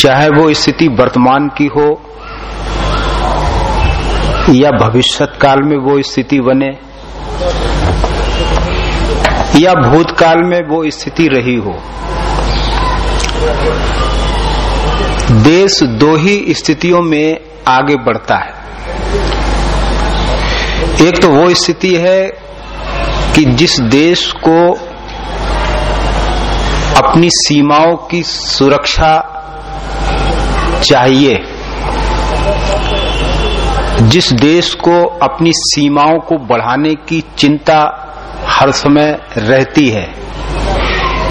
चाहे वो स्थिति वर्तमान की हो या भविष्यत काल में वो स्थिति बने या भूतकाल में वो स्थिति रही हो। देश दो ही स्थितियों में आगे बढ़ता है। एक तो वो स्थिति है कि जिस देश को अपनी सीमाओं की सुरक्षा चाहिए। जिस देश को अपनी सीमाओं को बढ़ाने की चिंता हर समय रहती है,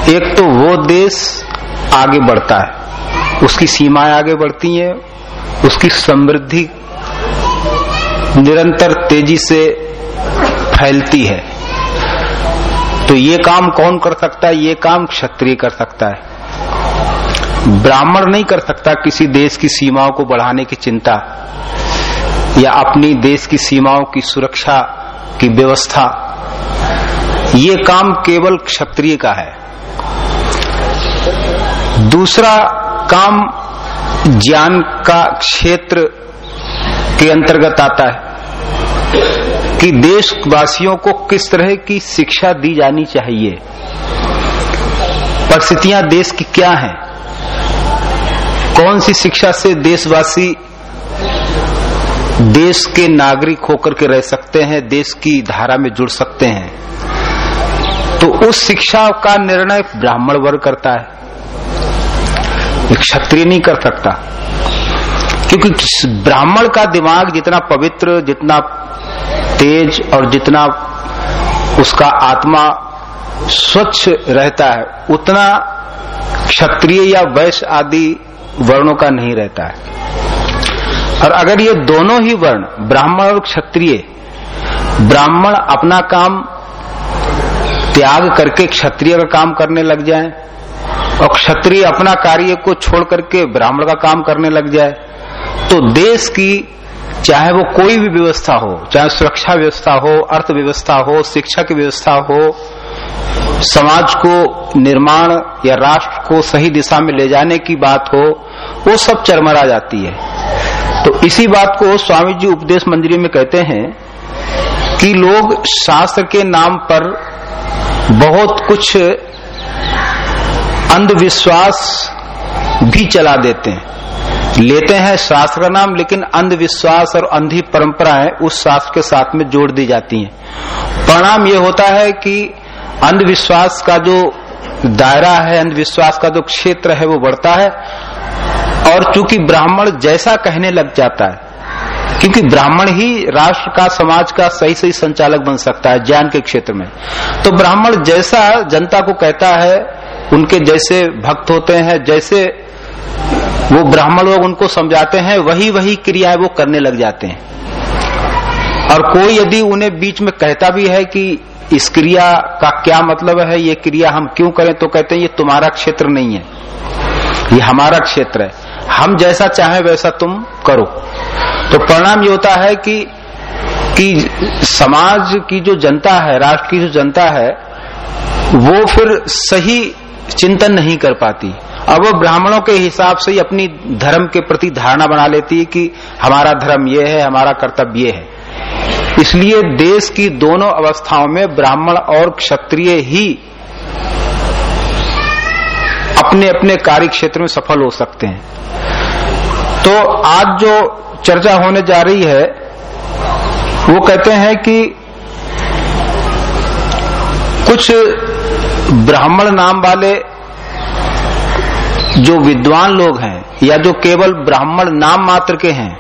एक तो वो देश आगे बढ़ता है, उसकी सीमाएँ आगे बढ़ती हैं, उसकी समृद्धि निरंतर तेज़ी से फैलती है। तो ये काम कौन कर सकता है? ये काम क्षत्रिय कर सकता है। ब्राह्मण नहीं कर सकता किसी देश की सीमाओं को बढ़ाने की चिंता या अपनी देश की सीमाओं की सुरक्षा की व्यवस्था। ये काम केवल क्षत्रिय का है। दूसरा काम ज्ञान का क्षेत्र के अंतर्गत आता है कि देशवासियों को किस तरह की शिक्षा दी जानी चाहिए। परिस्थितियाँ देश की क्या हैं? कौन सी शिक्षा से देशवासी देश के नागरिक होकर के रह सकते हैं, देश की धारा में जुड़ सकते हैं? तो उस शिक्षा का निर्णय ब्राह्मण वर्ग करता है। क्षत्रिय नहीं कर सकता। क्योंकि ब्राह्मण का दिमाग जितना पवित्र, जितना तेज और जितना उसका आत्मा स्वच्छ रहता है, उतना क्षत्रिय या वैश्य आदि वर्णों का नहीं रहता है। और अगर ये दोनों ही वर्ण, ब्राह्मण और क्षत्रिय, ब्राह्मण अपना काम त्याग करके क्षत्रिय का काम करने लग जाए, और क्षत्रिय अपना कार्य को छोड़ करके ब्राह्मण का काम करने लग जाए तो देश की चाहे वो कोई भी व्यवस्था हो, चाहे सुरक्षा व्यवस्था हो, अर्थव्यवस्था हो शिक्षा की व्यवस्था हो, समाज को निर्माण या राष्ट्र को सही दिशा में ले जाने की बात हो वो सब चरमरा जाती है। तो इसी बात को स्वामी जी उपदेश मंदिर में कहते हैं कि लोग शास्त्र के नाम पर बहुत कुछ अंधविश्वास भी चला देते हैं। लेते हैं शास्त्र का नाम, लेकिन अंधविश्वास और अंधी परंपराएँ उस शास्त्र के साथ में जोड़ दी जाती हैं। परिणाम ये होता है कि अंधविश्वास का जो दायरा है, अंधविश्वास का जो क्षेत्र है, वो बढ़ता है। और चूँकि ब्राह्मण जैसा कहने लग जाता है, क्योंकि ब्राह्मण ही राष्ट्र का, समाज का सही सही संचालक बन सकता है ज्ञान के क्षेत्र में। तो ब्राह्मण जैसा जनता को कहता है, उनके जैसे भक्त होते हैं, जैसे वो ब्राह्मण लोग उनको समझाते हैं, वही वही क्रियाएँ वो करने लग जाते हैं। और कोई यदि उन्हें बीच में कहता भी है कि इस क्रिया का क्या मतलब है, ये क्रिया हम क्यों करें तो कहते हैं, ये तुम्हारा क्षेत्र नहीं है। ये हमारा क्षेत्र है। हम जैसा चाहें वैसा तुम करो। तो परिणाम ये होता है कि कि समाज की जो जनता है, राष्ट्र की जो जनता है, वो फिर सही चिंतन नहीं कर पाती। अब वो ब्राह्मणों के हिसाब से ही अपनी धर्म के प्रति धारणा बना लेती है कि हमारा धर्म ये है, हमारा कर्तव्य ये है। इसलिए देश की दोनों अवस्थाओं में ब्राह्मण और क्षत्रिय ही अपने अपने कार्य क्षेत्र में सफल हो सकते हैं। तो आज जो चर्चा होने जा रही है, वो कहते हैं कि कुछ ब्राह्मण नाम वाले जो विद्वान लोग हैं, या जो केवल ब्राह्मण नाम मात्र के हैं,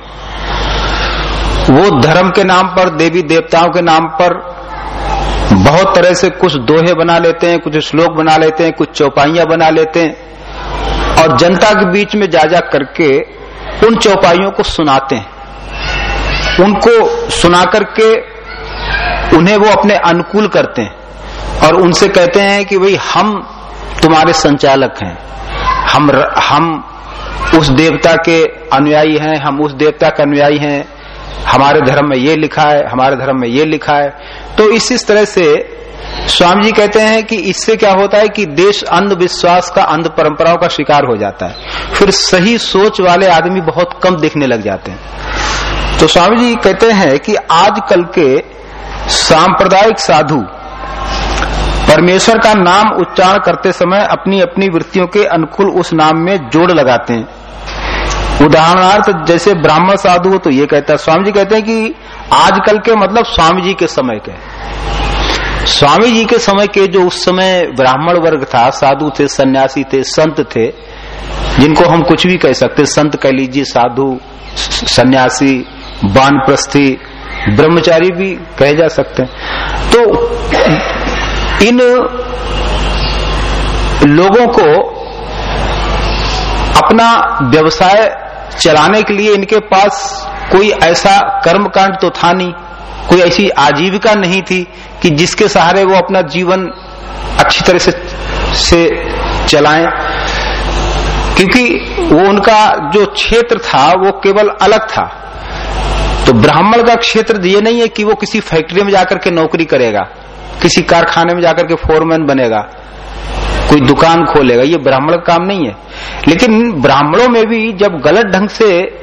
वो धर्म के नाम पर, देवी देवताओं के नाम पर बहुत तरह से कुछ दोहे बना लेते हैं, कुछ श्लोक बना लेते हैं, कुछ चौपाइयाँ बना लेते हैं, और जनता के बीच में जा जा करके उन चौपाइयों को सुनाते हैं। उनको सुना करके उन्हें वो अपने अनुकूल करते हैं और उनसे कहते हैं कि भाई, हम तुम्हारे संचालक हैं। हम हम उस देवता के अनुयायी हैं, हम उस देवता के अनुयायी हैं। हमारे धर्म में ये लिखा है, हमारे धर्म में ये लिखा है। तो इस इस तरह से स्वामी जी कहते हैं कि इससे क्या होता है कि देश अंधविश्वास का अंध परंपराओं का शिकार हो जाता है। फिर सही सोच वाले आदमी बहुत कम देखने लग जाते हैं। तो स्वामी जी कहते हैं कि आजकल के सांप्रदायिक साधु परमेश्वर का नाम उच्चारण करते समय अपनी अपनी वृत्तियों के अनुकूल उस नाम में जोड़ लगाते हैं। उदाहरणार्थ, जैसे ब्राह्मण साधु तो ये कहता है, स्वामी जी कहते हैं कि आजकल के मतलब स्वामी जी के समय के स्वामी जी के समय के जो उस समय ब्राह्मण वर्ग था, साधु थे, सन्यासी थे, संत थे, जिनको हम कुछ भी कह सकते, संत कह लीजिए, साधु, सन्यासी, बानप्रस्थी, ब्रह्मचारी भी कहे जा सकते हैं। तो इन लोगों को अपना व्यवसाय चलाने के लिए इनके पास कोई ऐसा कर्मकांड तो था नहीं, कोई ऐसी आजीविका नहीं थी कि जिसके सहारे वो अपना जीवन अच्छी तरह से से चलाएँ। क्योंकि वो उनका जो क्षेत्र था, वो केवल अलग था। तो ब्राह्मण का क्षेत्र ये नहीं है कि वो किसी फैक्ट्री में जाकर के नौकरी करेगा, किसी कारखाने में जाकर के फोरमैन बनेगा, कोई दुकान खोलेगा। ये ब्राह्मण का काम नहीं है। लेकिन ब्राह्मणों में भी जब गलत ढंग से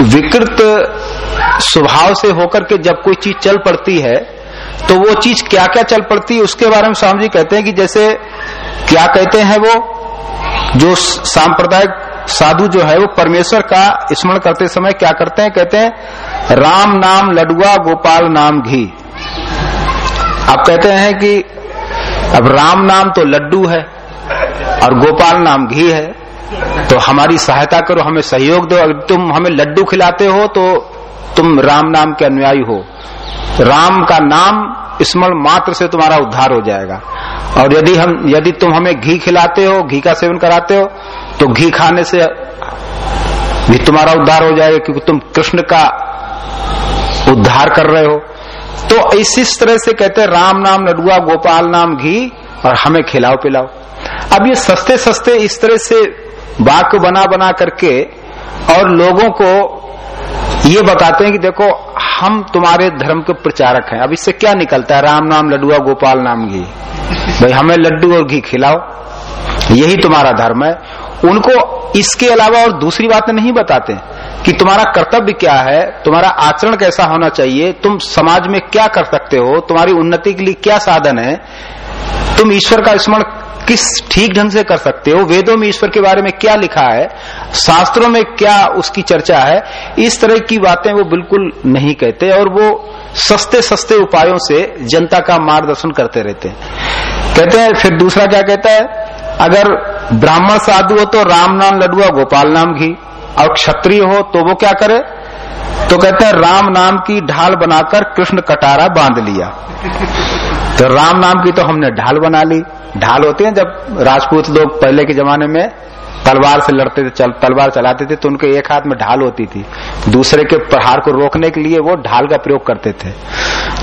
विकृत स्वभाव से होकर के जब कोई चीज़ चल पड़ती है तो वो चीज़ क्या क्या चल पड़ती है, उसके बारे में स्वामी जी कहते हैं कि जैसे क्या कहते हैं वो, जो सांप्रदायिक साधु जो है वो परमेश्वर का स्मरण करते समय क्या करते हैं, कहते हैं, राम नाम लडुआ, गोपाल नाम घी। आप कहते हैं कि अब राम नाम तो लड्डू है और गोपाल नाम घी है तो हमारी सहायता करो, हमें सहयोग दो। अगर तुम हमें लड्डू खिलाते हो तो तुम राम नाम के अनुयायी हो। राम का नाम स्मरण मात्र से तुम्हारा उद्धार हो जाएगा। और यदि हम, यदि तुम हमें घी खिलाते हो, घी का सेवन कराते हो तो घी खाने से भी तुम्हारा उद्धार हो जाएगा, क्योंकि तुम कृष्ण का उद्धार कर रहे हो। तो इसी तरह से कहते हैं, राम नाम लडुआ गोपाल नाम, घी, और हमें खिलाओ, पिलाओ। अब ये सस्ते सस्ते इस तरह से वाक्य बना बना करके और लोगों को ये बताते हैं कि देखो, हम तुम्हारे धर्म के प्रचारक हैं। अब इससे क्या निकलता है? राम नाम लड्डुआ, गोपाल नाम घी। भाई, हमें लड्डू और घी खिलाओ। यही तुम्हारा धर्म है। उनको इसके अलावा और दूसरी बात नहीं बताते कि तुम्हारा कर्तव्य क्या है, तुम्हारा आचरण कैसा होना चाहिए, तुम समाज में क्या कर सकते हो, तुम्हारी उन्नति के लिए क्या साधन है। तुम ईश्वर का स्मरण किस ठीक ढंग से कर सकते हो? वेदों में ईश्वर के बारे में क्या लिखा है? शास्त्रों में क्या उसकी चर्चा है? इस तरह की बातें वो बिल्कुल नहीं कहते और वो सस्ते सस्ते उपायों से जनता का मार्गदर्शन करते रहते हैं। कहते हैं, फिर दूसरा क्या कहता है? अगर ब्राह्मण साधु हो तो राम नाम लडुआ गोपाल नाम घी, और क्षत्रिय हो तो वो क्या करे? तो कहते हैं, राम नाम की ढाल बनाकर कृष्ण कटारा बाँध लिया। तो राम नाम की तो हमने ढाल बना ली। ढाल होती है जब राजपूत लोग पहले के जमाने में तलवार से लड़ते थे चल, तलवार चलाते थे तो उनके एक हाथ में ढाल होती थी। दूसरे के प्रहार को रोकने के लिए वो ढाल का प्रयोग करते थे।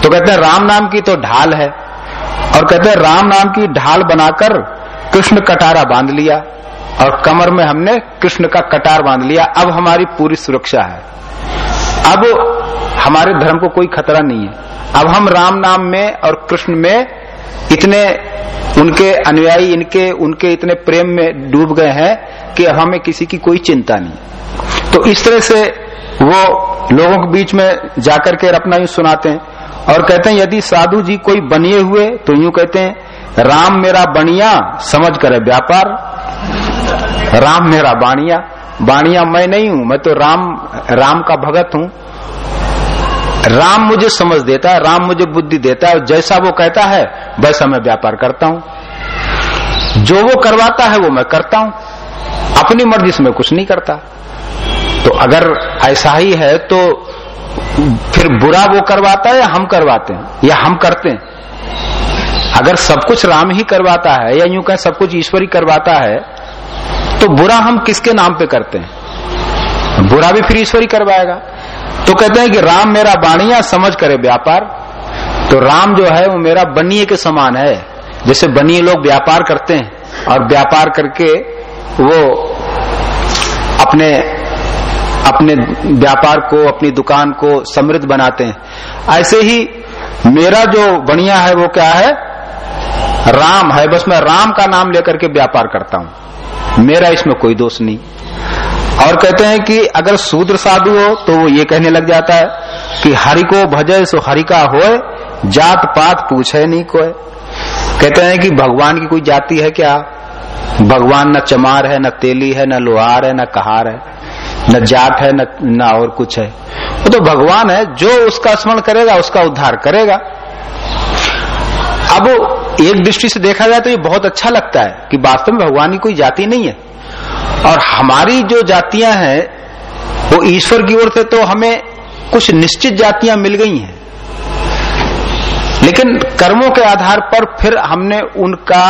तो कहते हैं राम नाम की तो ढाल है और कहते हैं राम नाम की ढाल बनाकर कृष्ण कटारा बाँध लिया और कमर में हमने कृष्ण का कटार बाँध लिया। अब हमारी पूरी सुरक्षा है। अब हमारे धर्म को कोई खतरा नहीं है। अब हम राम नाम में और कृष्ण में इतने उनके अनुयायी, इनके, उनके इतने प्रेम में डूब गए हैं कि हमें किसी की कोई चिंता नहीं। तो इस तरह से वो लोगों के बीच में जाकर के अपना यूँ सुनाते हैं और कहते हैं, यदि साधु जी कोई बनिए हुए तो यूँ कहते हैं, राम मेरा बनिया, समझ करे व्यापार। राम मेरा बाणिया बाणिया मैं नहीं हूँ, मैं तो राम राम का भगत हूँ। राम मुझे समझ देता है, राम मुझे बुद्धि देता है जैसा वो कहता है, वैसा मैं व्यापार करता हूँ। जो वो करवाता है, वो मैं करता हूँ। अपनी मर्ज़ी से मैं कुछ नहीं करता। तो अगर ऐसा ही है तो फिर बुरा वो करवाता है या हम करवाते हैं? या हम करते हैं? अगर सब कुछ राम ही करवाता है, या यूँ कहें सब कुछ ईश्वरी करवाता है तो बुरा हम किसके नाम पे करते हैं? बुरा भी फिर ईश्वरी करवाएगा। तो कहते हैं कि राम मेरा बाणिया समझ करे व्यापार। तो राम जो है, वो मेरा बनिए के समान है। जैसे बनिए लोग व्यापार करते हैं, और व्यापार करके वो अपने अपने व्यापार को, अपनी दुकान को समृद्ध बनाते हैं। ऐसे ही मेरा जो बनिया है, वो क्या है? राम है। बस मैं राम का नाम लेकर के व्यापार करता हूँ। मेरा इसमें कोई दोष नहीं। और कहते हैं कि अगर शूद्र साधु हो तो वो ये कहने लग जाता है कि हरि को भजे सो हरि का होए जात पात पूछे नहीं कोय। कहते हैं कि भगवान की कोई जाति है क्या? भगवान न चमार है न तेली है न लोहार है न कहार है न जाट है न, न और कुछ है। वो तो भगवान है जो उसका स्मरण करेगा उसका उद्धार करेगा। अब एक दृष्टि से देखा जाए तो ये बहुत अच्छा लगता है कि वास्तव में भगवान की कोई जाति नहीं है। और हमारी जो जातियाँ हैं, वो ईश्वर की ओर से तो हमें कुछ निश्चित जातियाँ मिल गई हैं। लेकिन कर्मों के आधार पर फिर हमने उनका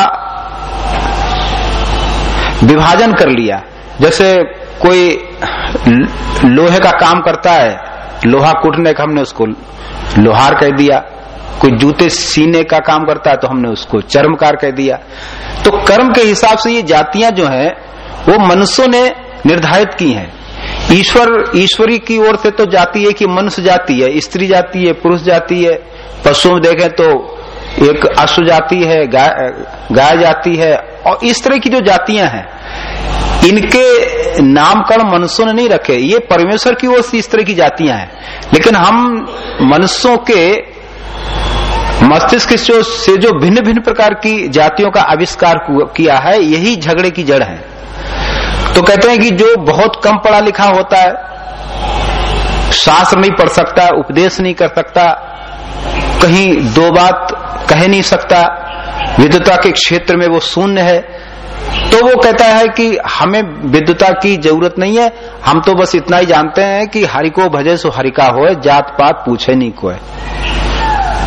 विभाजन कर लिया। जैसे कोई लोहे का काम करता है, लोहा कूटने का हमने उसको लोहार कह दिया। कोई जूते सीने का काम करता है तो हमने उसको चर्मकार कह दिया। तो कर्म के हिसाब से ये जातियाँ जो हैं वो मनुष्यों ने निर्धारित की हैं। ईश्वर, ईश्वरी की ओर से तो जाती है कि मनुष्य जाति है, स्त्री जाती है, पुरुष जाती है। पशु में देखें तो एक अश्व जाति है, गाय गाय जाति है और इस तरह की जो जातियाँ हैं, इनके नामकरण मनुष्यों ने नहीं रखे। ये परमेश्वर की ओर से इस तरह की जातियाँ हैं। लेकिन हम मनुष्यों के मस्तिष्क से जो भिन्न भिन्न प्रकार की जातियों का आविष्कार किया है, यही झगड़े की जड़ है। तो कहते हैं कि जो बहुत कम पढ़ा लिखा होता है, शास्त्र नहीं पढ़ सकता, उपदेश नहीं कर सकता, कहीं दो बात कह नहीं सकता, विद्युता के क्षेत्र में वो शून्य है तो वो कहता है कि हमें विद्युता की ज़रूरत नहीं है, हम तो बस इतना ही जानते हैं कि हरि को भजे सो हरिका हो जात पात पूछे नहीं कोई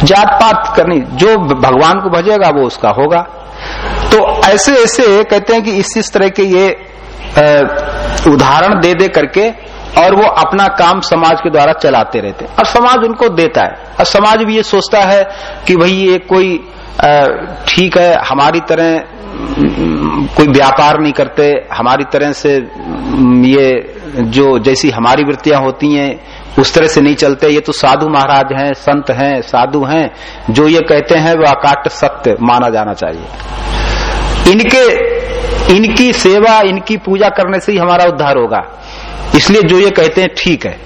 जात पात करनी, जो भगवान को भजेगा वो उसका होगा। तो ऐसे ऐसे कहते हैं कि इस इस तरह के ये उदाहरण दे दे करके और वो अपना काम समाज के द्वारा चलाते रहते हैं। और समाज उनको देता है। और समाज भी ये सोचता है कि भाई ये कोई ठीक है, हमारी तरह कोई व्यापार नहीं करते, हमारी तरह से ये जो जैसी हमारी वृत्तियाँ होती हैं, उस तरह से नहीं चलते। ये तो साधु महाराज हैं, संत हैं, साधु हैं, जो ये कहते हैं वो अकाट सत्य माना जाना चाहिए। इनके इनकी सेवा इनकी पूजा करने से ही हमारा उद्धार होगा। इसलिए जो ये कहते हैं ठीक है।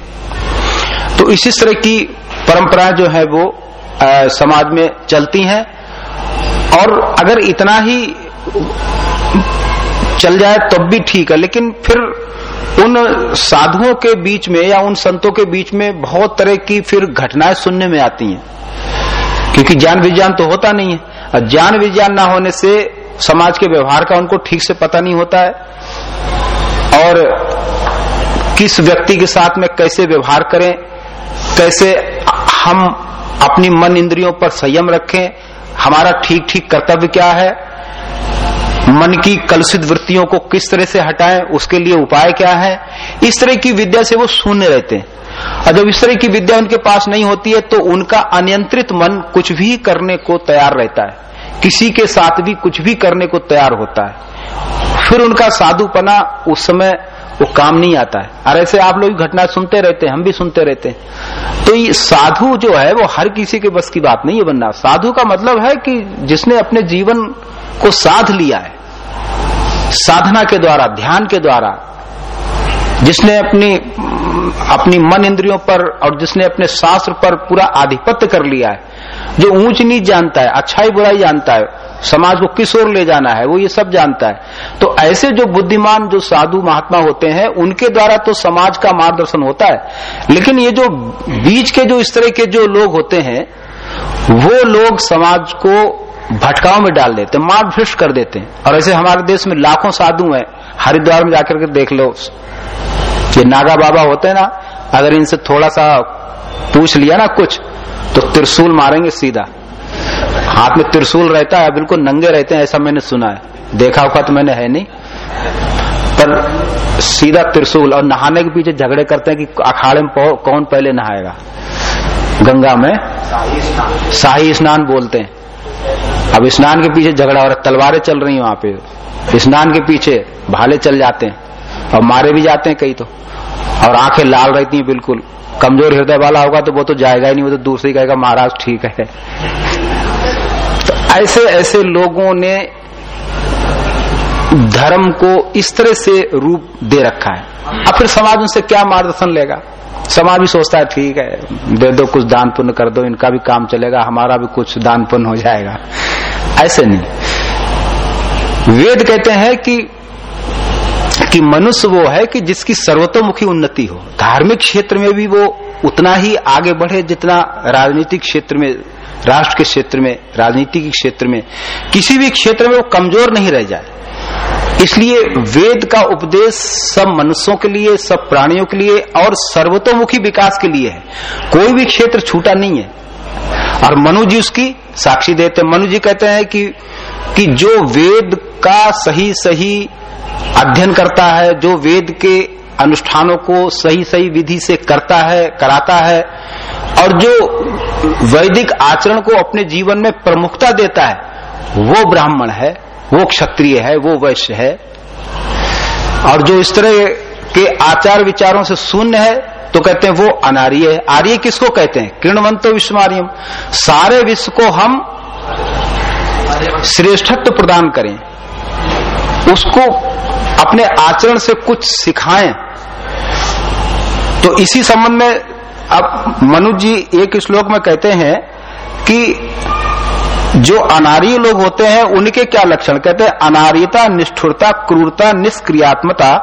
तो इसी तरह की परंपराएँ जो है वो आ, समाज में चलती हैं। और अगर इतना ही चल जाए तब भी ठीक है। लेकिन फिर उन साधुओं के बीच में या उन संतों के बीच में बहुत तरह की फिर घटनाएँ सुनने में आती हैं। क्योंकि ज्ञान विज्ञान तो होता नहीं है। और ज्ञान विज्ञान ना होने से समाज के व्यवहार का उनको ठीक से पता नहीं होता है। और किस व्यक्ति के साथ में कैसे व्यवहार करें, कैसे हम अपनी मन इंद्रियों पर संयम रखें, हमारा ठीक ठीक कर्तव्य क्या है, मन की कलुषित वृत्तियों को किस तरह से हटाएँ, उसके लिए उपाय क्या है, इस तरह की विद्या से वो शून्य रहते हैं। और जब इस तरह की विद्या उनके पास नहीं होती है तो उनका अनियंत्रित मन कुछ भी करने को तैयार रहता है। किसी के साथ भी कुछ भी करने को तैयार होता है। फिर उनका साधुपना उस समय वो काम नहीं आता है। और ऐसे आप लोग घटना सुनते रहते हैं, हम भी सुनते रहते हैं। तो ये साधु जो है, वो हर किसी के बस की बात नहीं है बनना। साधु का मतलब है कि जिसने अपने जीवन को साध लिया है, साधना के द्वारा, ध्यान के द्वारा जिसने अपनी अपनी मन इंद्रियों पर और जिसने अपने शास्त्र पर पूरा आधिपत्य कर लिया है, जो ऊंच नीच जानता है, अच्छाई बुराई जानता है, समाज को किस ओर ले जाना है, वो ये सब जानता है। तो ऐसे जो बुद्धिमान, जो साधु महात्मा होते हैं, उनके द्वारा तो समाज का मार्गदर्शन होता है। लेकिन ये जो बीच के जो, इस तरह के जो लोग होते हैं, वो लोग समाज को भटकाव में डाल देते मार भ्रष्ट कर देते हैं। और ऐसे हमारे देश में लाखों साधु हैं हरिद्वार में जाकर के देख लो। ये नागा बाबा होते हैं ना, अगर इनसे थोड़ा सा पूछ लिया ना कुछ तो त्रिशूल मारेंगे सीधा। हाथ में त्रिशूल रहता है, बिल्कुल नंगे रहते हैं, ऐसा मैंने सुना है। देखा होगा तो मैंने है नहीं। पर सीधा त्रिशूल, और नहाने के पीछे झगड़े करते हैं कि अखाड़े में कौन पहले नहाएगा? गंगा में शाही स्नान बोलते हैं। अब स्नान के पीछे झगड़ा हो और तलवारें चल रही है वहाँ पे। स्नान के पीछे भाले चल जाते हैं और मारे भी जाते हैं कई तो। और आँखें लाल रहती हैं बिल्कुल। कमज़ोर हृदय वाला होगा तो वो तो जाएगा ही नहीं, वो तो दूसरे कहेगा, महाराज, ठीक है। तो ऐसे ऐसे लोगों ने धर्म को इस तरह से रूप दे रखा है। अब फिर समाज उनसे क्या मार्गदर्शन लेगा? समाज भी सोचता है, ठीक है, दे दो, कुछ दान पुण्य कर दो, इनका भी काम चलेगा, हमारा भी कुछ दान पुण्य हो जाएगा। ऐसे नहीं। वेद कहते हैं कि कि मनुष्य वो है कि जिसकी सर्वतोमुखी उन्नति हो। धार्मिक क्षेत्र में भी वो उतना ही आगे बढ़े जितना राजनीतिक क्षेत्र में, राष्ट्र के क्षेत्र में, राजनीति के क्षेत्र में। किसी भी क्षेत्र में वो कमज़ोर नहीं रह जाए। इसलिए वेद का उपदेश सब मनुष्यों के लिए, सब प्राणियों के लिए और सर्वतोमुखी विकास के लिए है। कोई भी क्षेत्र छूटा नहीं है। और मनु जी उसकी साक्षी देते मनु जी कहते हैं कि कि जो वेद का सही सही अध्ययन करता है, जो वेद के अनुष्ठानों को सही सही विधि से करता है, कराता है, और जो वैदिक आचरण को अपने जीवन में प्रमुखता देता है, वो ब्राह्मण है, वो क्षत्रिय है, वो वैश्य है। और जो इस तरह के आचार विचारों से शून्य है तो कहते हैं वो अनार्य है। आर्य किसको कहते हैं? किरणवंतो विश्वमार्यम। सारे विश्व को हम श्रेष्ठत्व प्रदान करें। उसको अपने आचरण से कुछ सिखाएँ। तो इसी संबंध में अब मनु जी एक श्लोक में कहते हैं कि जो अनार्य लोग होते हैं, उनके क्या लक्षण? कहते हैं अनार्यता निष्ठुरता, क्रूरता, निष्क्रियात्मता,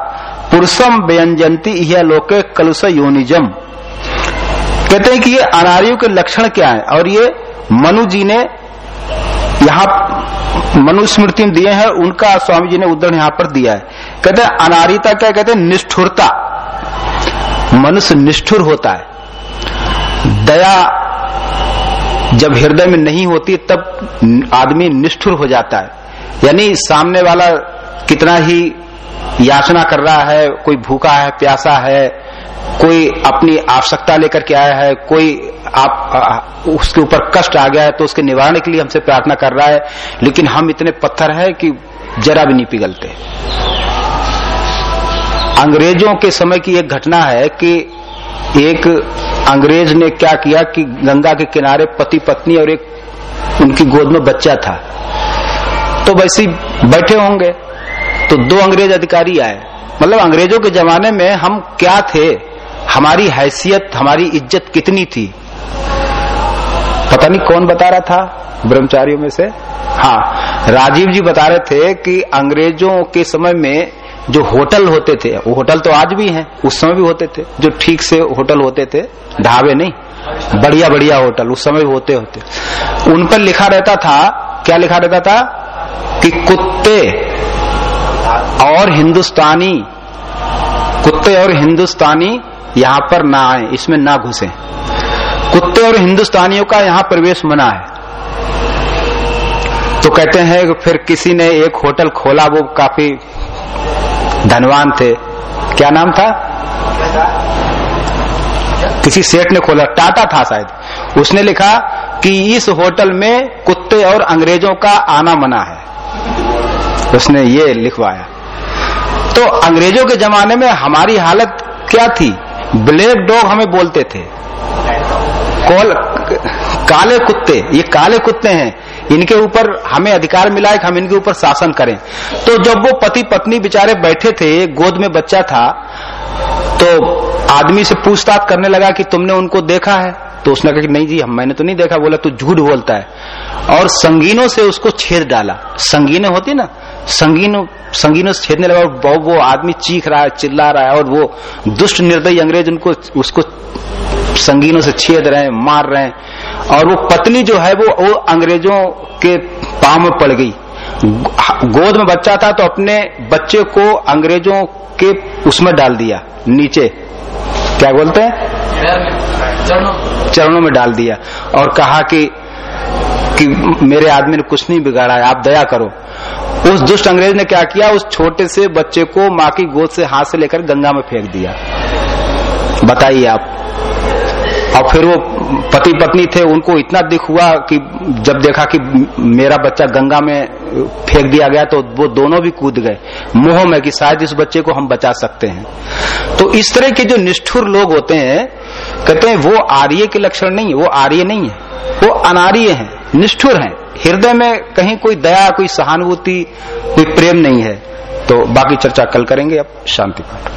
पुरुषम व्यंजंती यह लोके कलुष योनिजम। कहते हैं कि ये अनार्यों के लक्षण क्या है? और ये मनु जी ने यहाँ मनुस्मृति में दिए हैं, उनका स्वामी जी ने उदाहरण यहाँ पर दिया है। कहते हैं अनारिता क्या कहते हैं? निष्ठुरता। मनुष्य निष्ठुर होता है। दया जब हृदय में नहीं होती, तब आदमी निष्ठुर हो जाता है। यानी सामने वाला कितना ही याचना कर रहा है, कोई भूखा है, प्यासा है कोई अपनी आवश्यकता लेकर के आया है, कोई आप उसके ऊपर कष्ट आ गया है तो उसके निवारण के लिए हमसे प्रार्थना कर रहा है, लेकिन हम इतने पत्थर हैं कि जरा भी नहीं पिघलते। अंग्रेज़ों के समय की एक घटना है कि एक अंग्रेज़ ने क्या किया कि गंगा के किनारे पति पत्नी और एक उनकी गोद में बच्चा था। तो वैसे बैठे होंगे तो दो अंग्रेज़ अधिकारी आए। मतलब अंग्रेज़ों के जमाने में हम क्या थे? हमारी हैसियत, हमारी इज़्ज़त कितनी थी? पता नहीं कौन बता रहा था ब्रह्मचारियों में से? हाँ राजीव जी बता रहे थे कि अंग्रेज़ों के समय में जो होटल होते थे, वो होटल तो आज भी हैं, उस समय भी होते थे, जो ठीक से होटल होते थे, ढाबे नहीं बढ़िया बढ़िया होटल, उस समय भी होते होते। उन पर लिखा रहता था, क्या लिखा रहता था? कि कुत्ते और हिंदुस्तानी, कुत्ते और हिंदुस्तानी यहाँ पर ना आए, इसमें ना घुसे। कुत्ते और हिंदुस्तानियों का यहाँ प्रवेश मना है। तो कहते हैं कि फिर किसी ने एक होटल खोला, वो काफ़ी धनवान थे। क्या नाम था? किसी सेठ ने खोला, टाटा था शायद। उसने लिखा कि इस होटल में कुत्ते और अंग्रेज़ों का आना मना है। उसने ये लिखवाया। तो अंग्रेज़ों के जमाने में हमारी हालत क्या थी? ब्लैक डॉग हमें बोलते थे। कौल, काले कुत्ते, ये काले कुत्ते हैं। इनके ऊपर हमें अधिकार मिला है कि हम इनके ऊपर शासन करें। तो जब वो पति पत्नी बेचारे बैठे थे गोद में बच्चा था तो आदमी से पूछताछ करने लगा कि तुमने उनको देखा है? तो उसने कहा कि नहीं जी, हम, मैंने तो नहीं देखा, बोला तू झूठ बोलता है। और संगीनों से उसको छेद डाला। संगीने होती ना संगीनों संगीनों से छेदने लगा और वो आदमी चीख रहा है, चिल्ला रहा है, और वो दुष्ट निर्दयी अंग्रेज़ उनको, उसको संगीनों से छेद रहे हैं, मार रहे हैं। और वो पत्नी जो है, वो वो अंग्रेज़ों के पाँव में पड़ गई। गोद में बच्चा था तो अपने बच्चे को अंग्रेज़ों के उसमें डाल दिया, नीचे। क्या बोलते हैं? चरणों में डाल दिया। और कहा कि कि मेरे आदमी ने कुछ नहीं बिगाड़ा है, आप दया करो। उस दुष्ट अंग्रेज़ ने क्या किया? उस छोटे से बच्चे को माँ की गोद से हाथ से लेकर गंगा में फेंक दिया। बताइए आप। और फिर वो पति पत्नी थे, उनको इतना दुख हुआ कि जब देखा कि मेरा बच्चा गंगा में फेंक दिया गया तो वो दोनों भी कूद गए। मोह में कि शायद इस बच्चे को हम बचा सकते हैं। तो इस तरह के जो निष्ठुर लोग होते हैं, कहते हैं वो आर्य के लक्षण नहीं है वो आर्य नहीं है। वो अनार्य है, निष्ठुर है। हृदय में कहीं कोई दया, कोई सहानुभूति, कोई प्रेम नहीं है। तो बाकी चर्चा कल करेंगे। अब शांति पाठ।